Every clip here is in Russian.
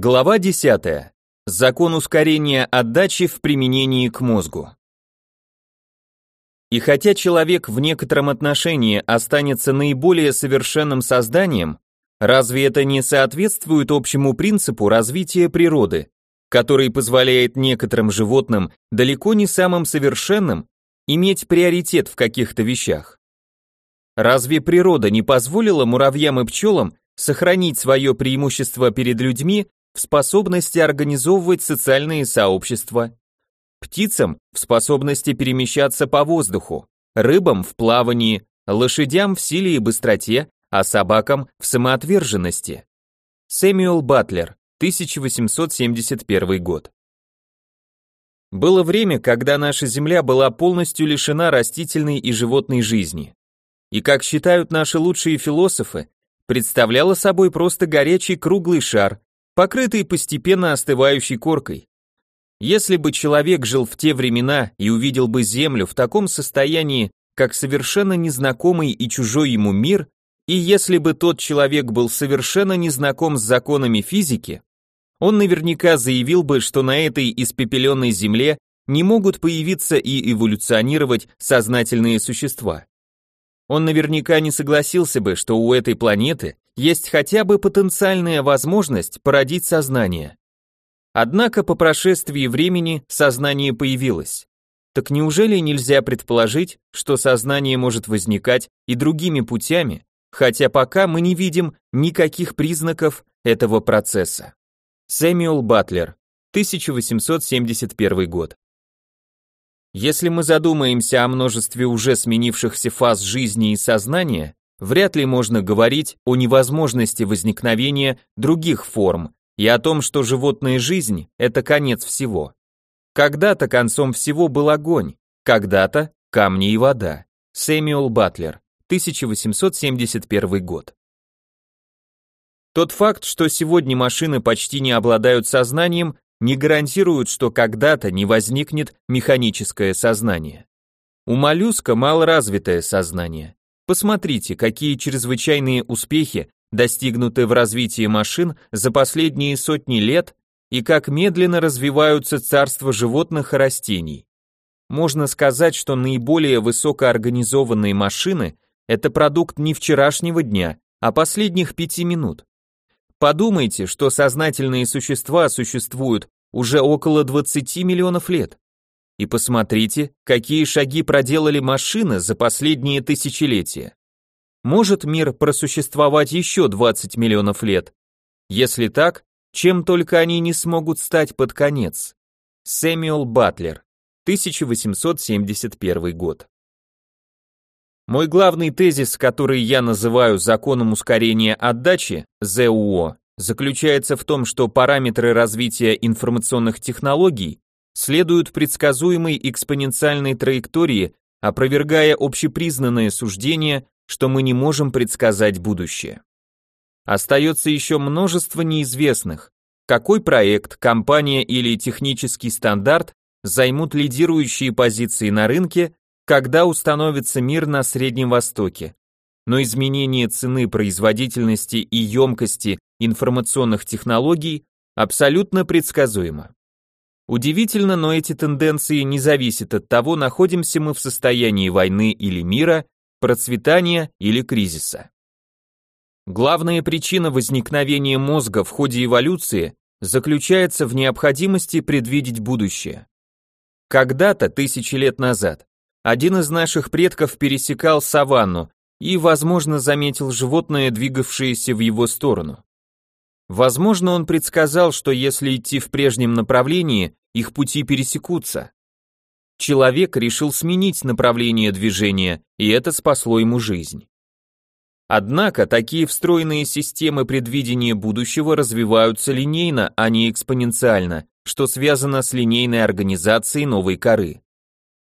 Глава 10. Закон ускорения отдачи в применении к мозгу. И хотя человек в некотором отношении останется наиболее совершенным созданием, разве это не соответствует общему принципу развития природы, который позволяет некоторым животным, далеко не самым совершенным, иметь приоритет в каких-то вещах? Разве природа не позволила муравьям и пчелам сохранить свое преимущество перед людьми в способности организовывать социальные сообщества, птицам в способности перемещаться по воздуху, рыбам в плавании, лошадям в силе и быстроте, а собакам в самоотверженности. Сэмюэл Батлер, 1871 год. Было время, когда наша Земля была полностью лишена растительной и животной жизни. И, как считают наши лучшие философы, представляла собой просто горячий круглый шар, покрытый постепенно остывающей коркой. Если бы человек жил в те времена и увидел бы Землю в таком состоянии, как совершенно незнакомый и чужой ему мир, и если бы тот человек был совершенно незнаком с законами физики, он наверняка заявил бы, что на этой испепеленной Земле не могут появиться и эволюционировать сознательные существа. Он наверняка не согласился бы, что у этой планеты есть хотя бы потенциальная возможность породить сознание. Однако по прошествии времени сознание появилось. Так неужели нельзя предположить, что сознание может возникать и другими путями, хотя пока мы не видим никаких признаков этого процесса? Сэмюэл Батлер, 1871 год. Если мы задумаемся о множестве уже сменившихся фаз жизни и сознания, вряд ли можно говорить о невозможности возникновения других форм и о том, что животная жизнь – это конец всего. Когда-то концом всего был огонь, когда-то – камни и вода. Сэмюэл Батлер, 1871 год. Тот факт, что сегодня машины почти не обладают сознанием, не гарантирует, что когда-то не возникнет механическое сознание. У моллюска малоразвитое сознание. Посмотрите, какие чрезвычайные успехи достигнуты в развитии машин за последние сотни лет и как медленно развиваются царства животных и растений. Можно сказать, что наиболее высокоорганизованные машины – это продукт не вчерашнего дня, а последних пяти минут. Подумайте, что сознательные существа существуют уже около 20 миллионов лет. И посмотрите, какие шаги проделали машины за последние тысячелетия. Может мир просуществовать еще 20 миллионов лет? Если так, чем только они не смогут стать под конец. Сэмюэл Батлер, 1871 год. Мой главный тезис, который я называю законом ускорения отдачи, ЗУО, заключается в том, что параметры развития информационных технологий следуют предсказуемой экспоненциальной траектории, опровергая общепризнанное суждение, что мы не можем предсказать будущее. Остается еще множество неизвестных. Какой проект, компания или технический стандарт займут лидирующие позиции на рынке, когда установится мир на Среднем Востоке? Но изменение цены производительности и емкости информационных технологий абсолютно предсказуемо. Удивительно, но эти тенденции не зависят от того, находимся мы в состоянии войны или мира, процветания или кризиса. Главная причина возникновения мозга в ходе эволюции заключается в необходимости предвидеть будущее. Когда-то, тысячи лет назад, один из наших предков пересекал саванну и, возможно, заметил животное, двигавшееся в его сторону. Возможно, он предсказал, что если идти в прежнем направлении, их пути пересекутся. Человек решил сменить направление движения, и это спасло ему жизнь. Однако такие встроенные системы предвидения будущего развиваются линейно, а не экспоненциально, что связано с линейной организацией новой коры.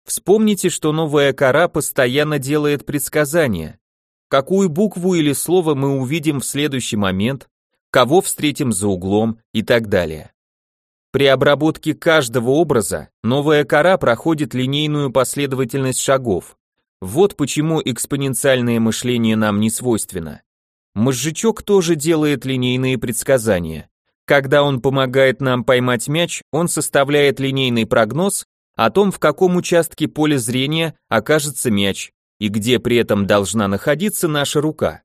Вспомните, что новая кора постоянно делает предсказания. Какую букву или слово мы увидим в следующий момент, кого встретим за углом и так далее. При обработке каждого образа новая кора проходит линейную последовательность шагов. Вот почему экспоненциальное мышление нам не свойственно. Мозжечок тоже делает линейные предсказания. Когда он помогает нам поймать мяч, он составляет линейный прогноз о том, в каком участке поля зрения окажется мяч и где при этом должна находиться наша рука.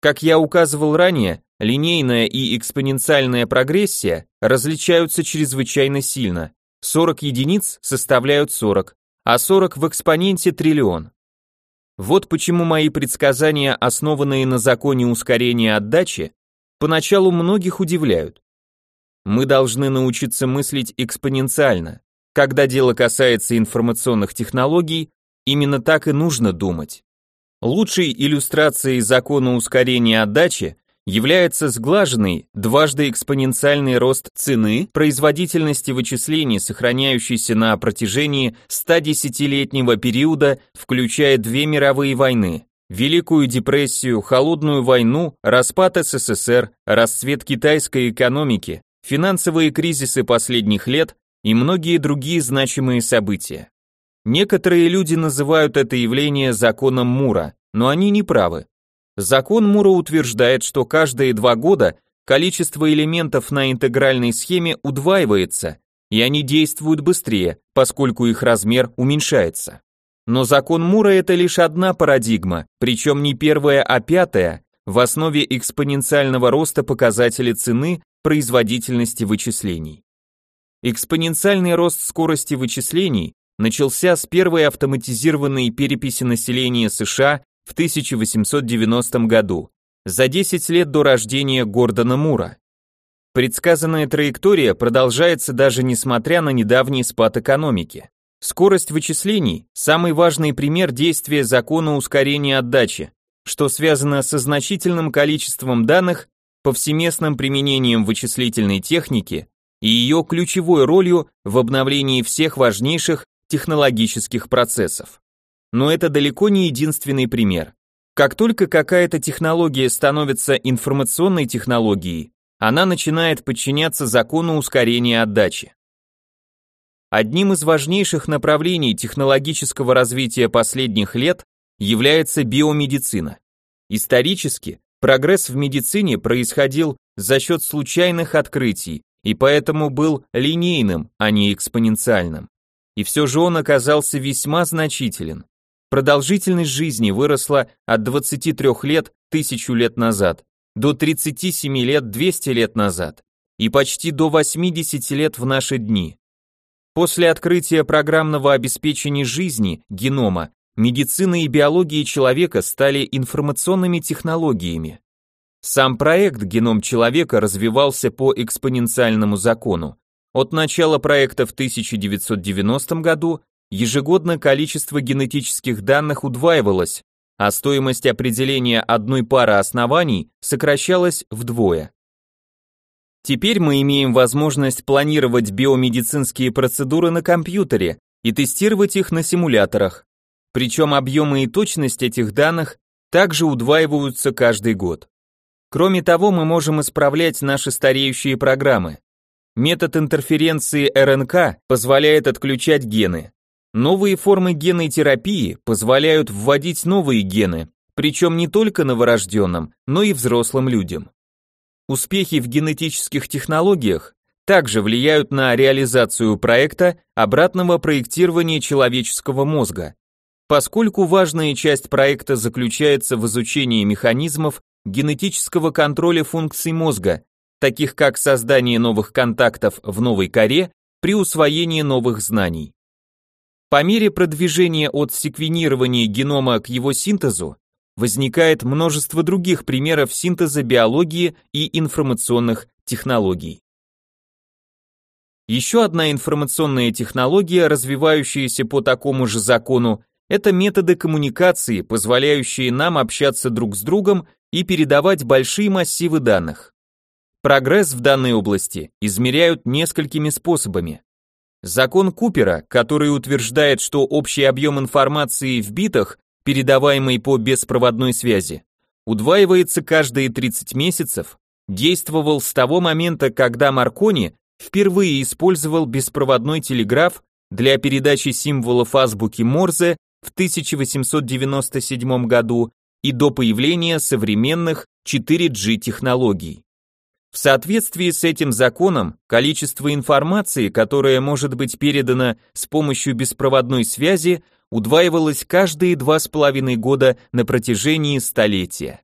Как я указывал ранее, линейная и экспоненциальная прогрессия различаются чрезвычайно сильно. 40 единиц составляют 40, а 40 в экспоненте триллион. Вот почему мои предсказания, основанные на законе ускорения отдачи, поначалу многих удивляют. Мы должны научиться мыслить экспоненциально. Когда дело касается информационных технологий, именно так и нужно думать. Лучшей иллюстрацией закона ускорения отдачи является сглаженный, дважды экспоненциальный рост цены производительности вычислений, сохраняющийся на протяжении 110-летнего периода, включая две мировые войны, Великую депрессию, Холодную войну, распад СССР, расцвет китайской экономики, финансовые кризисы последних лет и многие другие значимые события. Некоторые люди называют это явление законом Мура, но они не правы. Закон Мура утверждает, что каждые два года количество элементов на интегральной схеме удваивается, и они действуют быстрее, поскольку их размер уменьшается. Но закон Мура это лишь одна парадигма, причем не первая, а пятая, в основе экспоненциального роста показателя цены производительности вычислений. Экспоненциальный рост скорости вычислений начался с первой автоматизированной переписи населения США в 1890 году, за 10 лет до рождения Гордона Мура. Предсказанная траектория продолжается даже несмотря на недавний спад экономики. Скорость вычислений – самый важный пример действия закона ускорения отдачи, что связано со значительным количеством данных повсеместным применением вычислительной техники и ее ключевой ролью в обновлении всех важнейших технологических процессов. Но это далеко не единственный пример. Как только какая-то технология становится информационной технологией, она начинает подчиняться закону ускорения отдачи. Одним из важнейших направлений технологического развития последних лет является биомедицина. Исторически Прогресс в медицине происходил за счет случайных открытий и поэтому был линейным, а не экспоненциальным. И все же он оказался весьма значителен. Продолжительность жизни выросла от 23 лет тысячу лет назад до 37 лет 200 лет назад и почти до 80 лет в наши дни. После открытия программного обеспечения жизни, генома, медицина и биология человека стали информационными технологиями. Сам проект «Геном человека» развивался по экспоненциальному закону. От начала проекта в 1990 году ежегодно количество генетических данных удваивалось, а стоимость определения одной пары оснований сокращалась вдвое. Теперь мы имеем возможность планировать биомедицинские процедуры на компьютере и тестировать их на симуляторах. Причем объемы и точность этих данных также удваиваются каждый год. Кроме того, мы можем исправлять наши стареющие программы. Метод интерференции РНК позволяет отключать гены. Новые формы генной терапии позволяют вводить новые гены, причем не только новорожденным, но и взрослым людям. Успехи в генетических технологиях также влияют на реализацию проекта обратного проектирования человеческого мозга, Поскольку важная часть проекта заключается в изучении механизмов генетического контроля функций мозга, таких как создание новых контактов в новой коре при усвоении новых знаний. По мере продвижения от секвенирования генома к его синтезу, возникает множество других примеров синтеза биологии и информационных технологий. Еще одна информационная технология, развивающаяся по такому же закону, это методы коммуникации, позволяющие нам общаться друг с другом и передавать большие массивы данных. Прогресс в данной области измеряют несколькими способами. Закон Купера, который утверждает, что общий объем информации в битах, передаваемый по беспроводной связи, удваивается каждые 30 месяцев, действовал с того момента, когда Маркони впервые использовал беспроводной телеграф для передачи символов азбуки Морзе в 1897 году и до появления современных 4G технологий. В соответствии с этим законом, количество информации, которая может быть передана с помощью беспроводной связи, удваивалось каждые два с половиной года на протяжении столетия.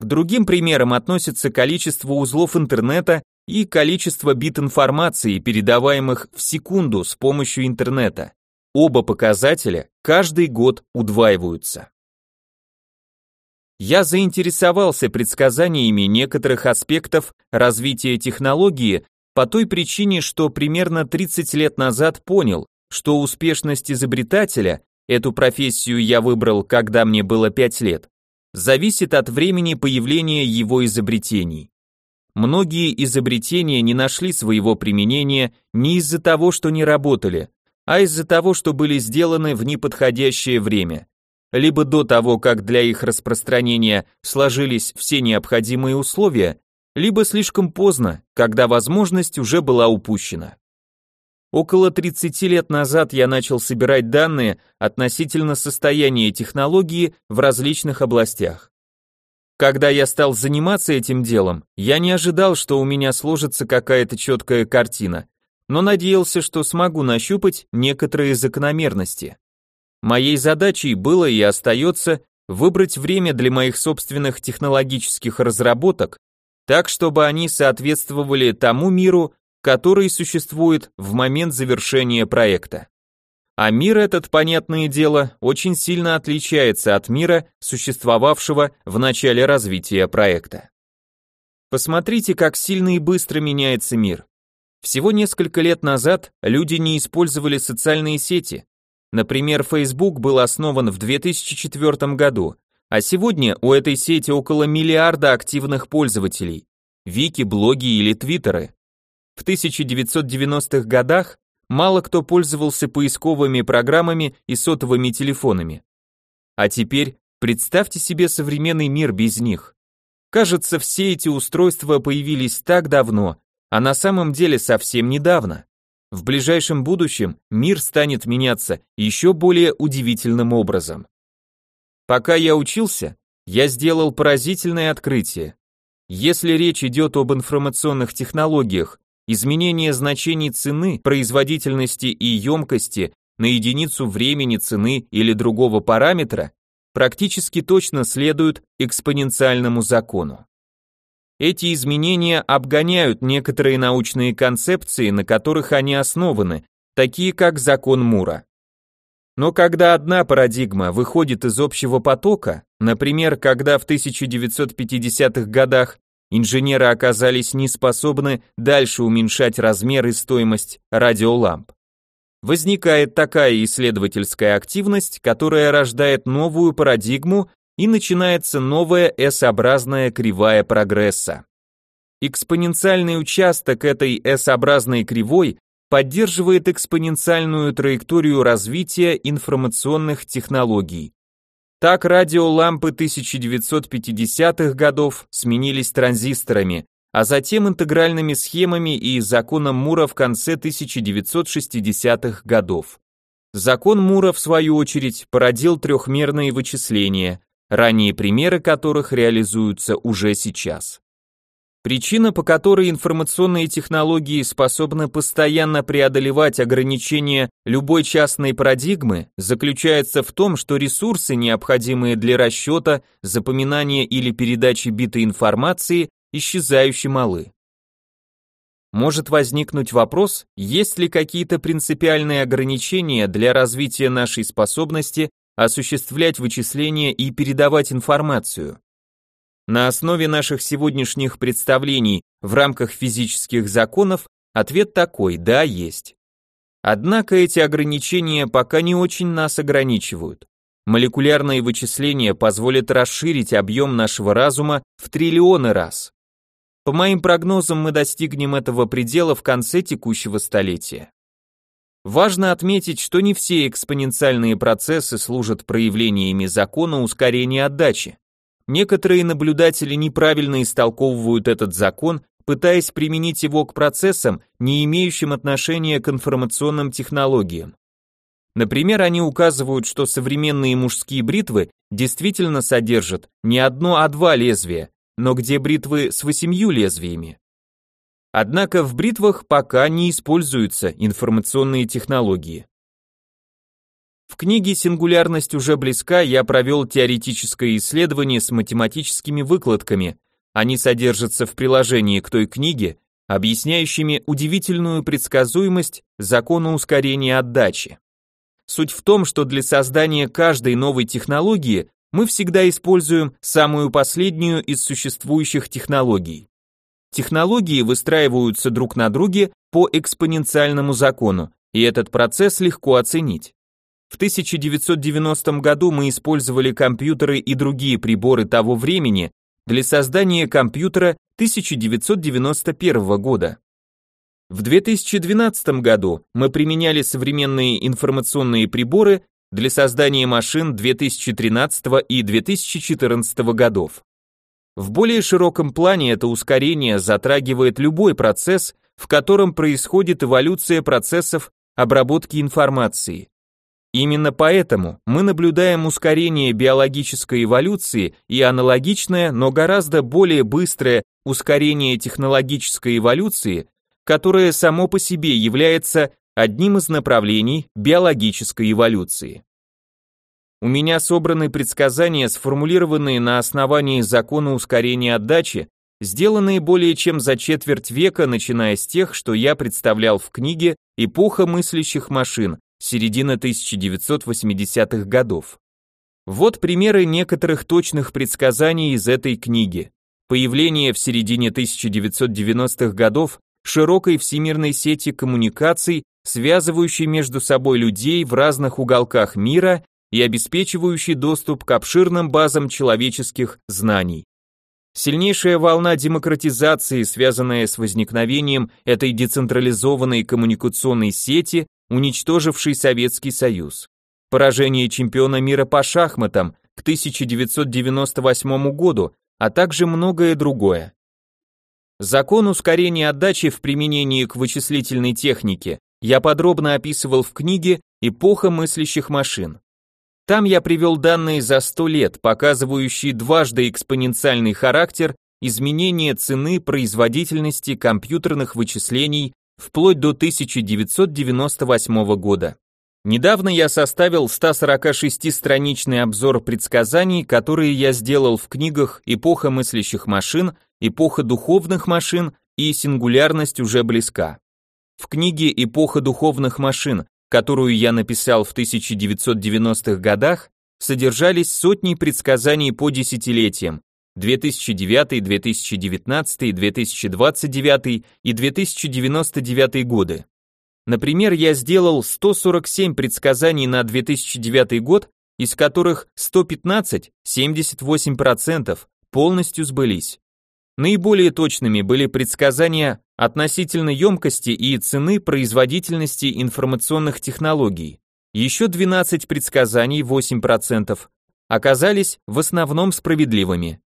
К другим примерам относятся количество узлов интернета и количество бит информации, передаваемых в секунду с помощью интернета. Оба показателя каждый год удваиваются. Я заинтересовался предсказаниями некоторых аспектов развития технологии по той причине, что примерно 30 лет назад понял, что успешность изобретателя, эту профессию я выбрал, когда мне было 5 лет, зависит от времени появления его изобретений. Многие изобретения не нашли своего применения не из-за того, что не работали, а из-за того, что были сделаны в неподходящее время. Либо до того, как для их распространения сложились все необходимые условия, либо слишком поздно, когда возможность уже была упущена. Около 30 лет назад я начал собирать данные относительно состояния технологии в различных областях. Когда я стал заниматься этим делом, я не ожидал, что у меня сложится какая-то четкая картина, но надеялся, что смогу нащупать некоторые закономерности. Моей задачей было и остается выбрать время для моих собственных технологических разработок, так чтобы они соответствовали тому миру, который существует в момент завершения проекта. А мир этот, понятное дело, очень сильно отличается от мира, существовавшего в начале развития проекта. Посмотрите, как сильно и быстро меняется мир. Всего несколько лет назад люди не использовали социальные сети. Например, Facebook был основан в 2004 году, а сегодня у этой сети около миллиарда активных пользователей. Вики, блоги или твиттеры. В 1990-х годах мало кто пользовался поисковыми программами и сотовыми телефонами. А теперь представьте себе современный мир без них. Кажется, все эти устройства появились так давно, а на самом деле совсем недавно. В ближайшем будущем мир станет меняться еще более удивительным образом. Пока я учился, я сделал поразительное открытие. Если речь идет об информационных технологиях, Изменение значений цены, производительности и емкости на единицу времени цены или другого параметра практически точно следуют экспоненциальному закону. Эти изменения обгоняют некоторые научные концепции, на которых они основаны, такие как закон Мура. Но когда одна парадигма выходит из общего потока, например, когда в 1950-х годах инженеры оказались не способны дальше уменьшать размер и стоимость радиоламп. Возникает такая исследовательская активность, которая рождает новую парадигму и начинается новая S-образная кривая прогресса. Экспоненциальный участок этой S-образной кривой поддерживает экспоненциальную траекторию развития информационных технологий. Так радиолампы 1950-х годов сменились транзисторами, а затем интегральными схемами и законом Мура в конце 1960-х годов. Закон Мура, в свою очередь, породил трехмерные вычисления, ранние примеры которых реализуются уже сейчас. Причина, по которой информационные технологии способны постоянно преодолевать ограничения любой частной парадигмы, заключается в том, что ресурсы, необходимые для расчета, запоминания или передачи бита информации, исчезающе малы. Может возникнуть вопрос, есть ли какие-то принципиальные ограничения для развития нашей способности осуществлять вычисления и передавать информацию. На основе наших сегодняшних представлений в рамках физических законов ответ такой – да, есть. Однако эти ограничения пока не очень нас ограничивают. Молекулярные вычисления позволят расширить объем нашего разума в триллионы раз. По моим прогнозам, мы достигнем этого предела в конце текущего столетия. Важно отметить, что не все экспоненциальные процессы служат проявлениями закона ускорения отдачи. Некоторые наблюдатели неправильно истолковывают этот закон, пытаясь применить его к процессам, не имеющим отношения к информационным технологиям. Например, они указывают, что современные мужские бритвы действительно содержат не одно, а два лезвия, но где бритвы с восемью лезвиями? Однако в бритвах пока не используются информационные технологии. В книге «Сингулярность уже близка» я провел теоретическое исследование с математическими выкладками. Они содержатся в приложении к той книге, объясняющими удивительную предсказуемость закона ускорения отдачи. Суть в том, что для создания каждой новой технологии мы всегда используем самую последнюю из существующих технологий. Технологии выстраиваются друг на друге по экспоненциальному закону, и этот процесс легко оценить. В 1990 году мы использовали компьютеры и другие приборы того времени для создания компьютера 1991 года. В 2012 году мы применяли современные информационные приборы для создания машин 2013 и 2014 годов. В более широком плане это ускорение затрагивает любой процесс, в котором происходит эволюция процессов обработки информации. Именно поэтому мы наблюдаем ускорение биологической эволюции и аналогичное, но гораздо более быстрое ускорение технологической эволюции, которое само по себе является одним из направлений биологической эволюции. У меня собраны предсказания, сформулированные на основании закона ускорения отдачи, сделанные более чем за четверть века, начиная с тех, что я представлял в книге «Эпоха мыслящих машин», середина 1980-х годов. Вот примеры некоторых точных предсказаний из этой книги. Появление в середине 1990-х годов широкой всемирной сети коммуникаций, связывающей между собой людей в разных уголках мира и обеспечивающей доступ к обширным базам человеческих знаний. Сильнейшая волна демократизации, связанная с возникновением этой децентрализованной коммуникационной сети, уничтожившей Советский Союз. Поражение чемпиона мира по шахматам к 1998 году, а также многое другое. Закон ускорения отдачи в применении к вычислительной технике я подробно описывал в книге «Эпоха мыслящих машин». Там я привел данные за 100 лет, показывающие дважды экспоненциальный характер изменения цены производительности компьютерных вычислений вплоть до 1998 года. Недавно я составил 146-страничный обзор предсказаний, которые я сделал в книгах «Эпоха мыслящих машин», «Эпоха духовных машин» и «Сингулярность уже близка». В книге «Эпоха духовных машин», которую я написал в 1990-х годах, содержались сотни предсказаний по десятилетиям, 2009, 2019, 2029 и 2099 годы. Например, я сделал 147 предсказаний на 2009 год, из которых 115, 78%, полностью сбылись. Наиболее точными были предсказания относительно емкости и цены производительности информационных технологий. Еще 12 предсказаний, 8%, оказались в основном справедливыми.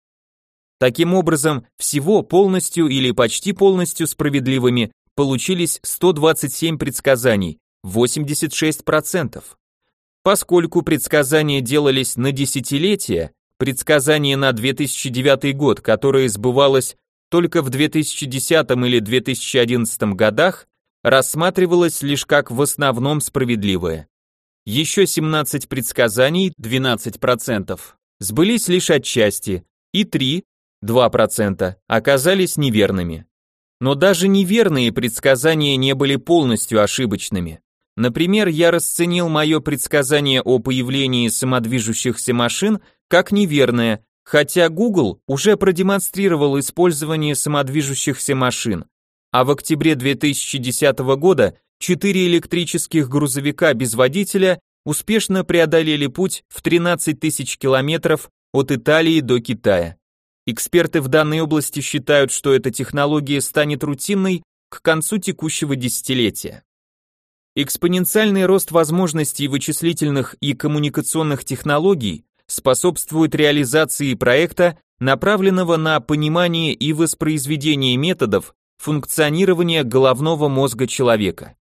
Таким образом, всего полностью или почти полностью справедливыми получились 127 предсказаний, 86%. Поскольку предсказания делались на десятилетия, предсказание на 2009 год, которое сбывалось только в 2010 или 2011 годах, рассматривалось лишь как в основном справедливое. Еще 17 предсказаний, 12%, сбылись лишь отчасти, и 3, 2%, оказались неверными. Но даже неверные предсказания не были полностью ошибочными. Например, я расценил мое предсказание о появлении самодвижущихся машин как неверное, хотя Google уже продемонстрировал использование самодвижущихся машин, а в октябре 2010 года четыре электрических грузовика без водителя успешно преодолели путь в 13 тысяч километров от Италии до Китая. Эксперты в данной области считают, что эта технология станет рутинной к концу текущего десятилетия. Экспоненциальный рост возможностей вычислительных и коммуникационных технологий способствует реализации проекта, направленного на понимание и воспроизведение методов функционирования головного мозга человека.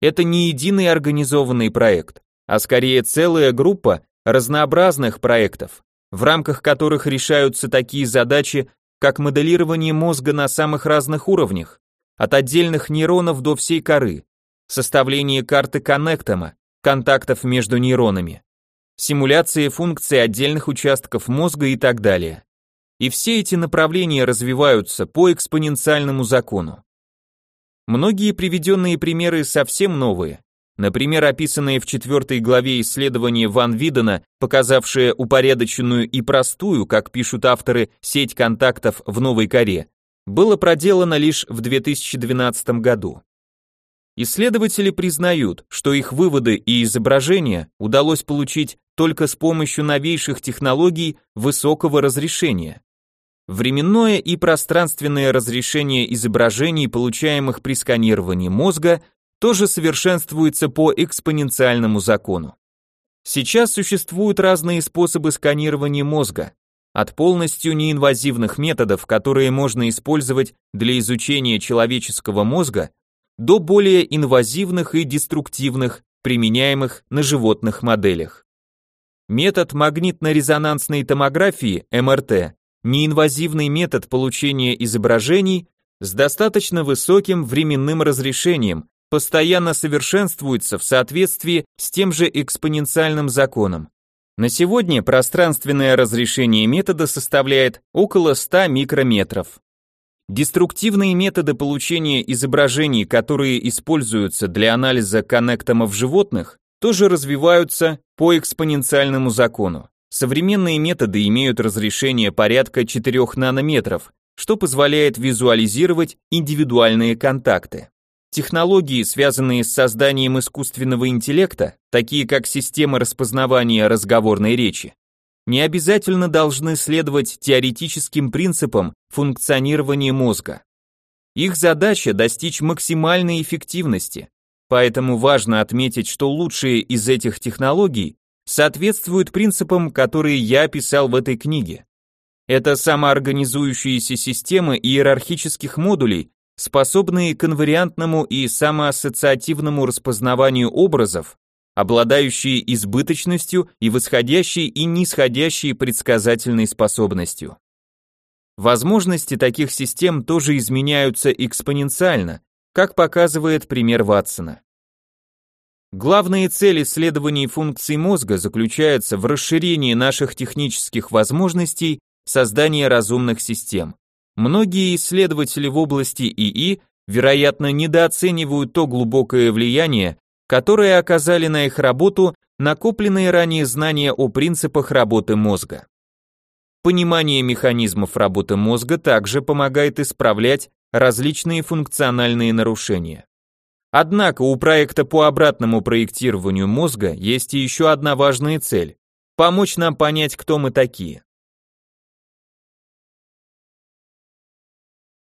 Это не единый организованный проект, а скорее целая группа разнообразных проектов, в рамках которых решаются такие задачи, как моделирование мозга на самых разных уровнях, от отдельных нейронов до всей коры, составление карты коннектома, контактов между нейронами, симуляция функций отдельных участков мозга и так далее. И все эти направления развиваются по экспоненциальному закону. Многие приведенные примеры совсем новые. Например, описанное в четвертой главе исследование Ван Видена, показавшее упорядоченную и простую, как пишут авторы, сеть контактов в новой коре, было проделано лишь в 2012 году. Исследователи признают, что их выводы и изображения удалось получить только с помощью новейших технологий высокого разрешения. Временное и пространственное разрешение изображений, получаемых при сканировании мозга, тоже совершенствуется по экспоненциальному закону. Сейчас существуют разные способы сканирования мозга, от полностью неинвазивных методов, которые можно использовать для изучения человеческого мозга, до более инвазивных и деструктивных, применяемых на животных моделях. Метод магнитно-резонансной томографии, МРТ, неинвазивный метод получения изображений с достаточно высоким временным разрешением, постоянно совершенствуется в соответствии с тем же экспоненциальным законом. На сегодня пространственное разрешение метода составляет около 100 микрометров. Деструктивные методы получения изображений, которые используются для анализа коннектомов животных, тоже развиваются по экспоненциальному закону. Современные методы имеют разрешение порядка 4 нанометров, что позволяет визуализировать индивидуальные контакты. Технологии, связанные с созданием искусственного интеллекта, такие как система распознавания разговорной речи, не обязательно должны следовать теоретическим принципам функционирования мозга. Их задача достичь максимальной эффективности, поэтому важно отметить, что лучшие из этих технологий соответствуют принципам, которые я описал в этой книге. Это самоорганизующиеся системы иерархических модулей, способные к инвариантному и самоассоциативному распознаванию образов, обладающие избыточностью и восходящей и нисходящей предсказательной способностью. Возможности таких систем тоже изменяются экспоненциально, как показывает пример Ватсона. Главная цель исследований функций мозга заключается в расширении наших технических возможностей создания разумных систем. Многие исследователи в области ИИ, вероятно, недооценивают то глубокое влияние, которое оказали на их работу накопленные ранее знания о принципах работы мозга. Понимание механизмов работы мозга также помогает исправлять различные функциональные нарушения. Однако у проекта по обратному проектированию мозга есть еще одна важная цель – помочь нам понять, кто мы такие.